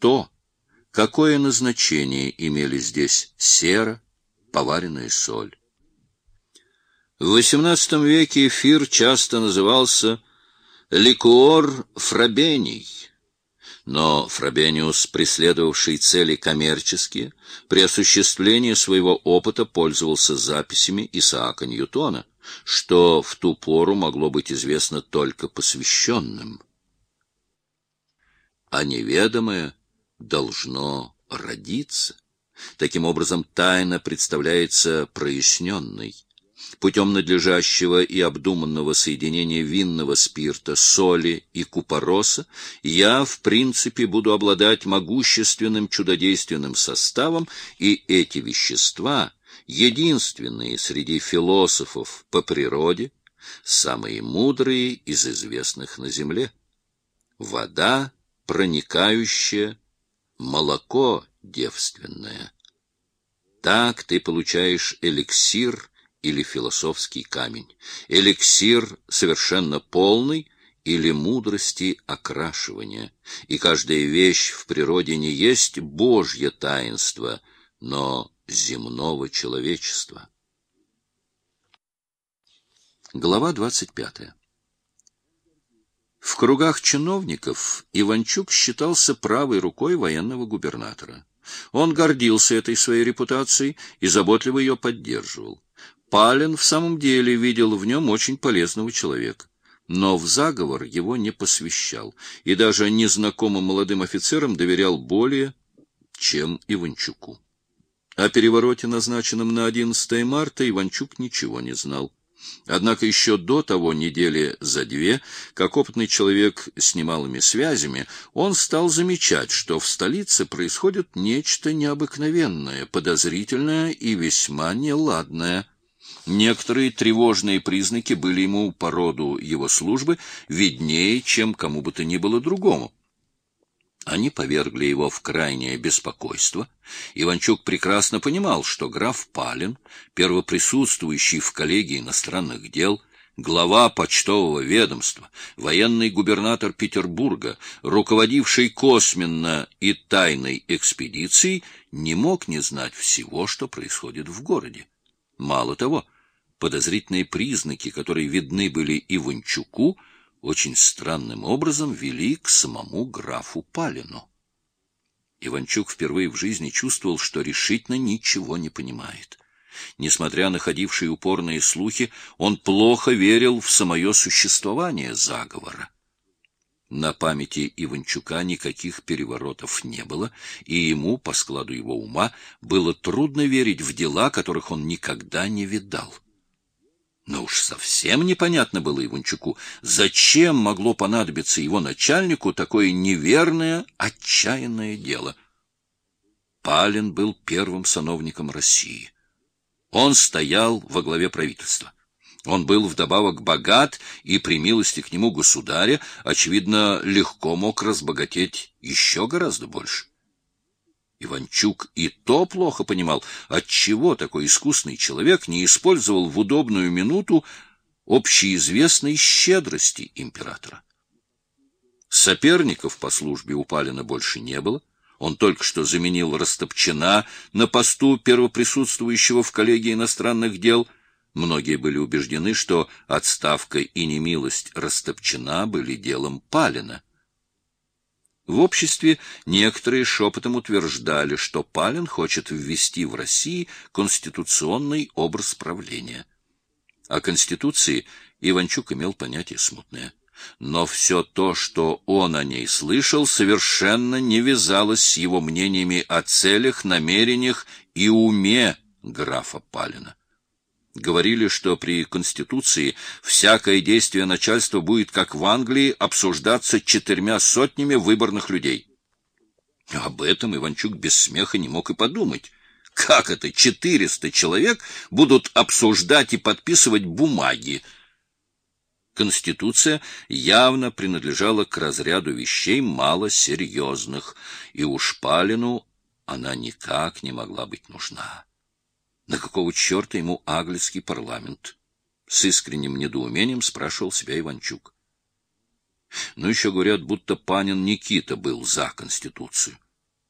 то, какое назначение имели здесь сера, поваренная соль. В XVIII веке эфир часто назывался ликуор фрабений, но Фрабениус, преследовавший цели коммерческие, при осуществлении своего опыта пользовался записями Исаака Ньютона, что в ту пору могло быть известно только посвященным. А неведомое должно родиться. Таким образом, тайна представляется проясненной. Путем надлежащего и обдуманного соединения винного спирта, соли и купороса я, в принципе, буду обладать могущественным чудодейственным составом, и эти вещества, единственные среди философов по природе, самые мудрые из известных на земле. Вода, проникающая, молоко девственное. Так ты получаешь эликсир или философский камень, эликсир совершенно полный или мудрости окрашивания. И каждая вещь в природе не есть Божье таинство, но земного человечества. Глава двадцать пятая. В кругах чиновников Иванчук считался правой рукой военного губернатора. Он гордился этой своей репутацией и заботливо ее поддерживал. Палин в самом деле видел в нем очень полезного человека. Но в заговор его не посвящал, и даже незнакомым молодым офицерам доверял более, чем Иванчуку. О перевороте, назначенном на 11 марта, Иванчук ничего не знал. Однако еще до того, недели за две, как опытный человек с немалыми связями, он стал замечать, что в столице происходит нечто необыкновенное, подозрительное и весьма неладное. Некоторые тревожные признаки были ему по роду его службы виднее, чем кому бы то ни было другому. Они повергли его в крайнее беспокойство. Иванчук прекрасно понимал, что граф Палин, первоприсутствующий в коллегии иностранных дел, глава почтового ведомства, военный губернатор Петербурга, руководивший косменно и тайной экспедицией, не мог не знать всего, что происходит в городе. Мало того, подозрительные признаки, которые видны были Иванчуку, очень странным образом вели к самому графу Палину. Иванчук впервые в жизни чувствовал, что решительно ничего не понимает. Несмотря на ходившие упорные слухи, он плохо верил в самое существование заговора. На памяти Иванчука никаких переворотов не было, и ему, по складу его ума, было трудно верить в дела, которых он никогда не видал. Но уж совсем непонятно было Иванчуку, зачем могло понадобиться его начальнику такое неверное, отчаянное дело. Палин был первым сановником России. Он стоял во главе правительства. Он был вдобавок богат, и при милости к нему государя, очевидно, легко мог разбогатеть еще гораздо больше. Иванчук и то плохо понимал, отчего такой искусный человек не использовал в удобную минуту общеизвестной щедрости императора. Соперников по службе у Палина больше не было. Он только что заменил Растопчина на посту первоприсутствующего в коллегии иностранных дел. Многие были убеждены, что отставка и немилость Растопчина были делом Палина. В обществе некоторые шепотом утверждали, что Палин хочет ввести в России конституционный образ правления. О Конституции Иванчук имел понятие смутное. Но все то, что он о ней слышал, совершенно не вязалось с его мнениями о целях, намерениях и уме графа Палина. Говорили, что при Конституции всякое действие начальства будет, как в Англии, обсуждаться четырьмя сотнями выборных людей. Об этом Иванчук без смеха не мог и подумать. Как это четыреста человек будут обсуждать и подписывать бумаги? Конституция явно принадлежала к разряду вещей малосерьезных, и уж Палину она никак не могла быть нужна. На какого черта ему английский парламент? С искренним недоумением спрашивал себя Иванчук. Ну, еще говорят, будто Панин Никита был за Конституцию.